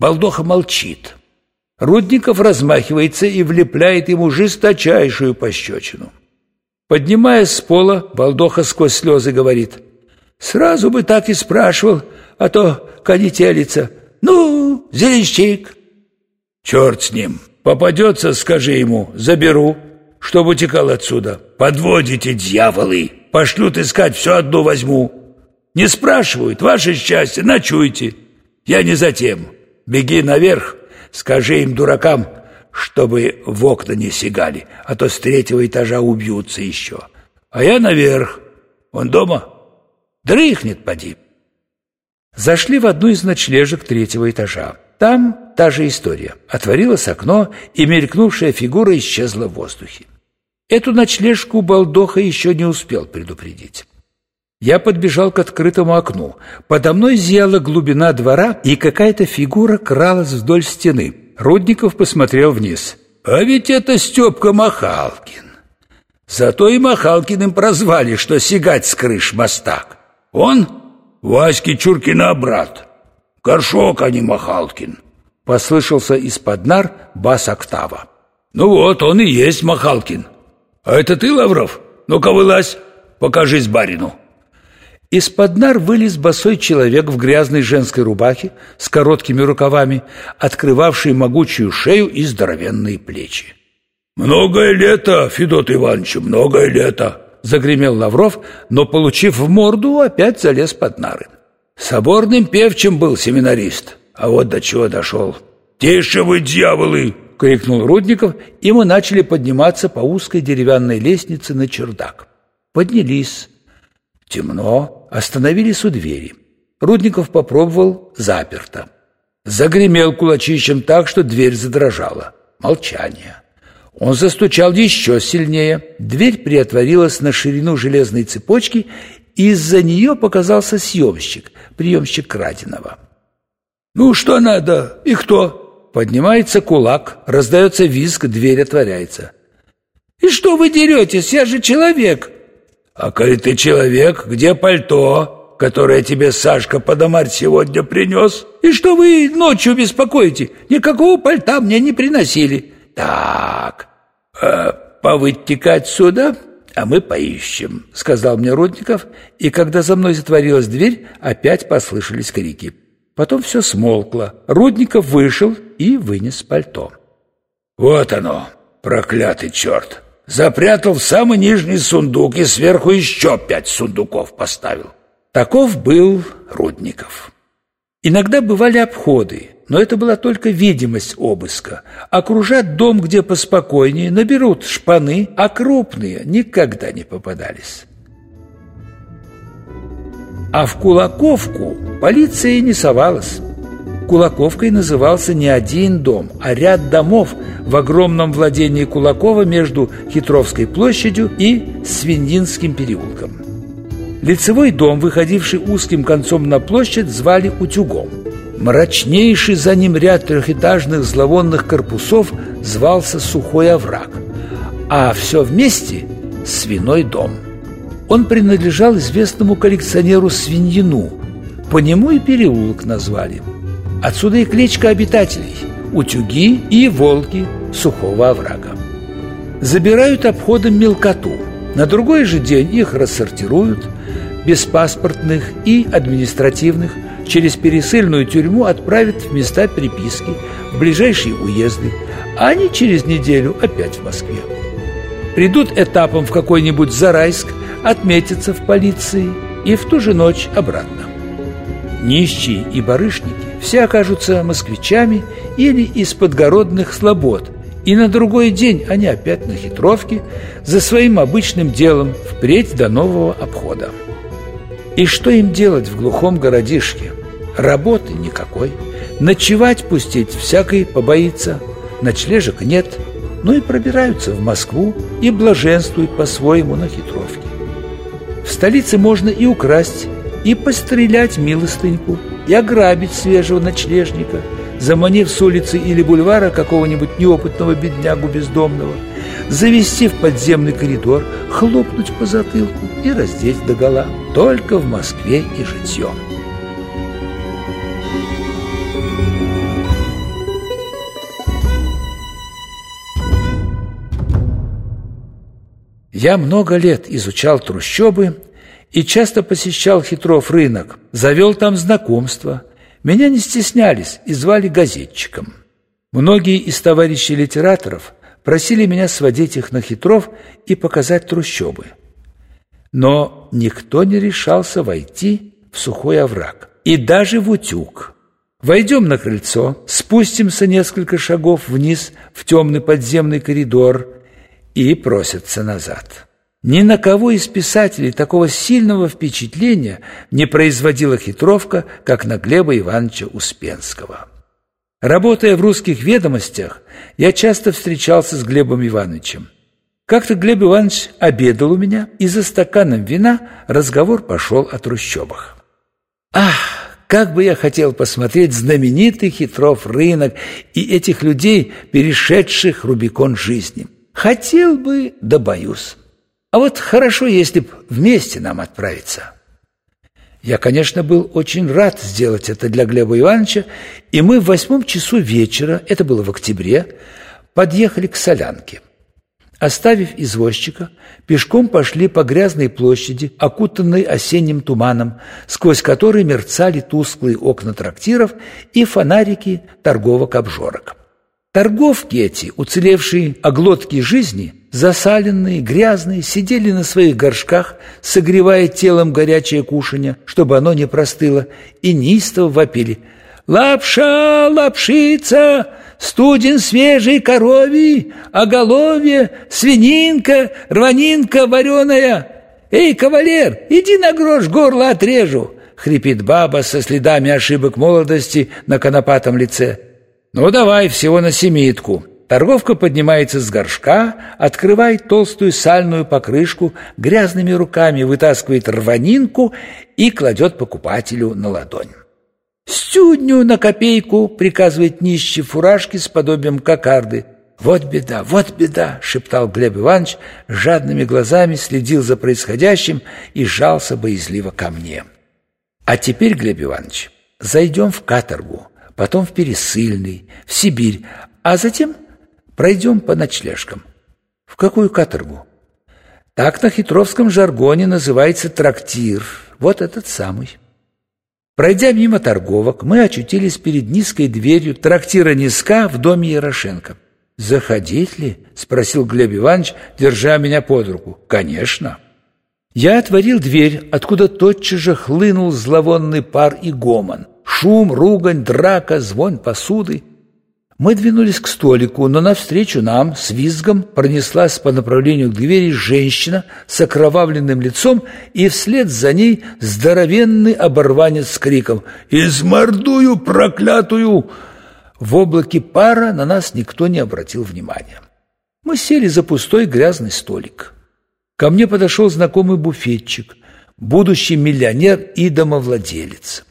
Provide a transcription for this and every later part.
Балдоха молчит. Рудников размахивается и влепляет ему жесточайшую пощечину. Поднимаясь с пола, Балдоха сквозь слезы говорит, «Сразу бы так и спрашивал, а то конетелица. Ну, зеленщик!» «Черт с ним! Попадется, скажи ему, заберу, чтобы утекал отсюда. Подводите, дьяволы! Пошлют искать, все одно возьму. Не спрашивают, ваше счастье, ночуйте. Я не затем. Беги наверх, скажи им, дуракам, чтобы в окна не сигали, а то с третьего этажа убьются еще. А я наверх. Он дома? Дрыхнет, поди. Зашли в одну из ночлежек третьего этажа. Там та же история. Отворилось окно, и мелькнувшая фигура исчезла в воздухе. Эту ночлежку Балдоха еще не успел предупредить. Я подбежал к открытому окну. Подо мной зияла глубина двора, и какая-то фигура кралась вдоль стены. Рудников посмотрел вниз. «А ведь это Степка Махалкин!» Зато и Махалкиным прозвали, что сигать с крыш мостак. Он Васьки Чуркина брат. Горшок, а не Махалкин. Послышался из-под нар бас октава. Ну вот, он и есть Махалкин. А это ты, Лавров? Ну-ка вылазь, покажись барину. Из-под нар вылез босой человек в грязной женской рубахе с короткими рукавами, открывавший могучую шею и здоровенные плечи. «Многое лето, Федот Иванович, многое лето!» — загремел Лавров, но, получив в морду, опять залез под нары. Соборным певчим был семинарист, а вот до чего дошел. «Тише вы, дьяволы!» — крикнул Рудников, и мы начали подниматься по узкой деревянной лестнице на чердак. Поднялись. Темно, остановились у двери. Рудников попробовал заперто. Загремел кулачищем так, что дверь задрожала. Молчание. Он застучал еще сильнее. Дверь приотворилась на ширину железной цепочки, и из-за нее показался съемщик, приемщик краденого. «Ну, что надо? И кто?» Поднимается кулак, раздается визг, дверь отворяется. «И что вы деретесь? Я же человек!» «А коли ты человек, где пальто, которое тебе Сашка Подомарь сегодня принес?» «И что вы ночью беспокоите? Никакого пальта мне не приносили!» «Так, э, повыйти-ка отсюда, а мы поищем», — сказал мне Рудников, и когда за мной затворилась дверь, опять послышались крики. Потом все смолкло. Рудников вышел и вынес пальто. «Вот оно, проклятый черт! Запрятал в самый нижний сундук и сверху еще пять сундуков поставил». Таков был Рудников. Иногда бывали обходы, но это была только видимость обыска. Окружат дом, где поспокойнее, наберут шпаны, а крупные никогда не попадались. А в Кулаковку полиция не совалась. Кулаковкой назывался не один дом, а ряд домов в огромном владении Кулакова между Хитровской площадью и Свиньинским переулком. Лицевой дом, выходивший узким концом на площадь, звали Утюгом – Мрачнейший за ним ряд трехэтажных зловонных корпусов звался Сухой овраг, а все вместе – Свиной дом. Он принадлежал известному коллекционеру Свиньину, по нему и переулок назвали. Отсюда и кличка обитателей – утюги и волки Сухого оврага. Забирают обходом мелкоту. На другой же день их рассортируют, беспаспортных и административных – через пересыльную тюрьму отправят в места приписки, в ближайшие уезды, а они через неделю опять в Москве. Придут этапом в какой-нибудь Зарайск, отметятся в полиции и в ту же ночь обратно. Нищие и барышники все окажутся москвичами или из подгородных слобод, и на другой день они опять на хитровке за своим обычным делом впредь до нового обхода. И что им делать в глухом городишке? Работы никакой. Ночевать пустить всякой побоится. Ночлежек нет. Ну и пробираются в Москву и блаженствуют по-своему на хитровке. В столице можно и украсть, и пострелять милостыньку, и ограбить свежего ночлежника, заманив с улицы или бульвара какого-нибудь неопытного беднягу бездомного, завести в подземный коридор, хлопнуть по затылку и раздеть догола. Только в Москве и житье. Я много лет изучал трущобы и часто посещал Хитров рынок, завел там знакомства. Меня не стеснялись и звали газетчиком. Многие из товарищей литераторов просили меня сводить их на Хитров и показать трущобы. Но никто не решался войти в сухой овраг и даже в утюг. Войдем на крыльцо, спустимся несколько шагов вниз в темный подземный коридор и просятся назад. Ни на кого из писателей такого сильного впечатления не производила хитровка, как на Глеба Ивановича Успенского. Работая в русских ведомостях, я часто встречался с Глебом Ивановичем. Как-то Глеб Иванович обедал у меня, и за стаканом вина разговор пошел о трущобах. Ах, как бы я хотел посмотреть знаменитый хитров рынок и этих людей, перешедших Рубикон жизни. Хотел бы, да боюсь. А вот хорошо, если б вместе нам отправиться. Я, конечно, был очень рад сделать это для Глеба Ивановича, и мы в восьмом часу вечера, это было в октябре, подъехали к Солянке. Оставив извозчика, пешком пошли по грязной площади, окутанной осенним туманом, сквозь который мерцали тусклые окна трактиров и фонарики торговок-обжорок. Торговки эти, уцелевшие оглотки жизни, засаленные, грязные, сидели на своих горшках, согревая телом горячее кушанье, чтобы оно не простыло, и неистово вопили «Лапша, лапшица, студень свежий коровий, оголовье, свининка, рванинка вареная! Эй, кавалер, иди на грош горло отрежу!» — хрипит баба со следами ошибок молодости на конопатом лице. «Ну, давай, всего на семитку». Торговка поднимается с горшка, открывает толстую сальную покрышку, грязными руками вытаскивает рванинку и кладет покупателю на ладонь. «Стюдню на копейку!» — приказывает нищий фуражки с подобием кокарды. «Вот беда, вот беда!» — шептал Глеб Иванович, жадными глазами следил за происходящим и жался боязливо ко мне. «А теперь, Глеб Иванович, зайдем в каторгу, потом в Пересыльный, в Сибирь, а затем пройдем по ночлежкам. В какую каторгу? Так на хитровском жаргоне называется трактир, вот этот самый. Пройдя мимо торговок, мы очутились перед низкой дверью трактира Низка в доме Ярошенко. «Заходить ли?» – спросил Глеб Иванович, держа меня под руку. «Конечно». Я отворил дверь, откуда тотчас же хлынул зловонный пар и гомон. Шум, ругань, драка, звон посуды. Мы двинулись к столику, но навстречу нам с визгом пронеслась по направлению к двери женщина с окровавленным лицом, и вслед за ней здоровенный оборванец с криком «Измордую проклятую!» В облаке пара на нас никто не обратил внимания. Мы сели за пустой грязный столик. Ко мне подошел знакомый буфетчик, будущий миллионер и домовладелец.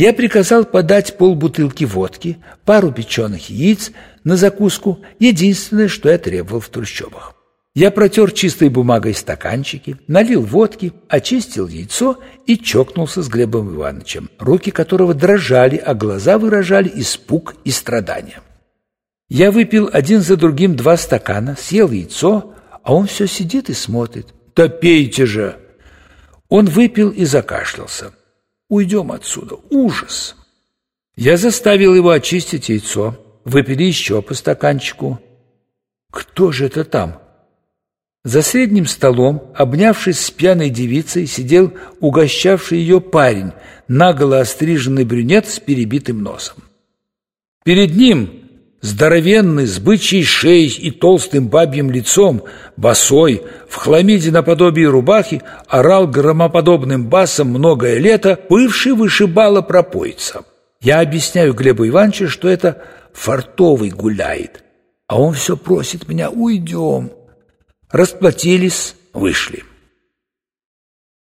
Я приказал подать полбутылки водки, пару печеных яиц на закуску, единственное, что я требовал в трущобах. Я протер чистой бумагой стаканчики, налил водки, очистил яйцо и чокнулся с Глебом Ивановичем, руки которого дрожали, а глаза выражали испуг и страдания. Я выпил один за другим два стакана, съел яйцо, а он все сидит и смотрит. «Да пейте же!» Он выпил и закашлялся. Уйдем отсюда. Ужас!» Я заставил его очистить яйцо, выпили еще по стаканчику. «Кто же это там?» За средним столом, обнявшись с пьяной девицей, сидел угощавший ее парень, наголо остриженный брюнет с перебитым носом. Перед ним здоровенный, с бычьей шеей и толстым бабьим лицом, босой, в хламиде наподобие рубахи, орал громоподобным басом многое лето бывший вышибала пропойца. Я объясняю Глебу Ивановичу, что это фартовый гуляет, а он все просит меня «Уйдем». Расплатились, вышли.